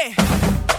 Yeah.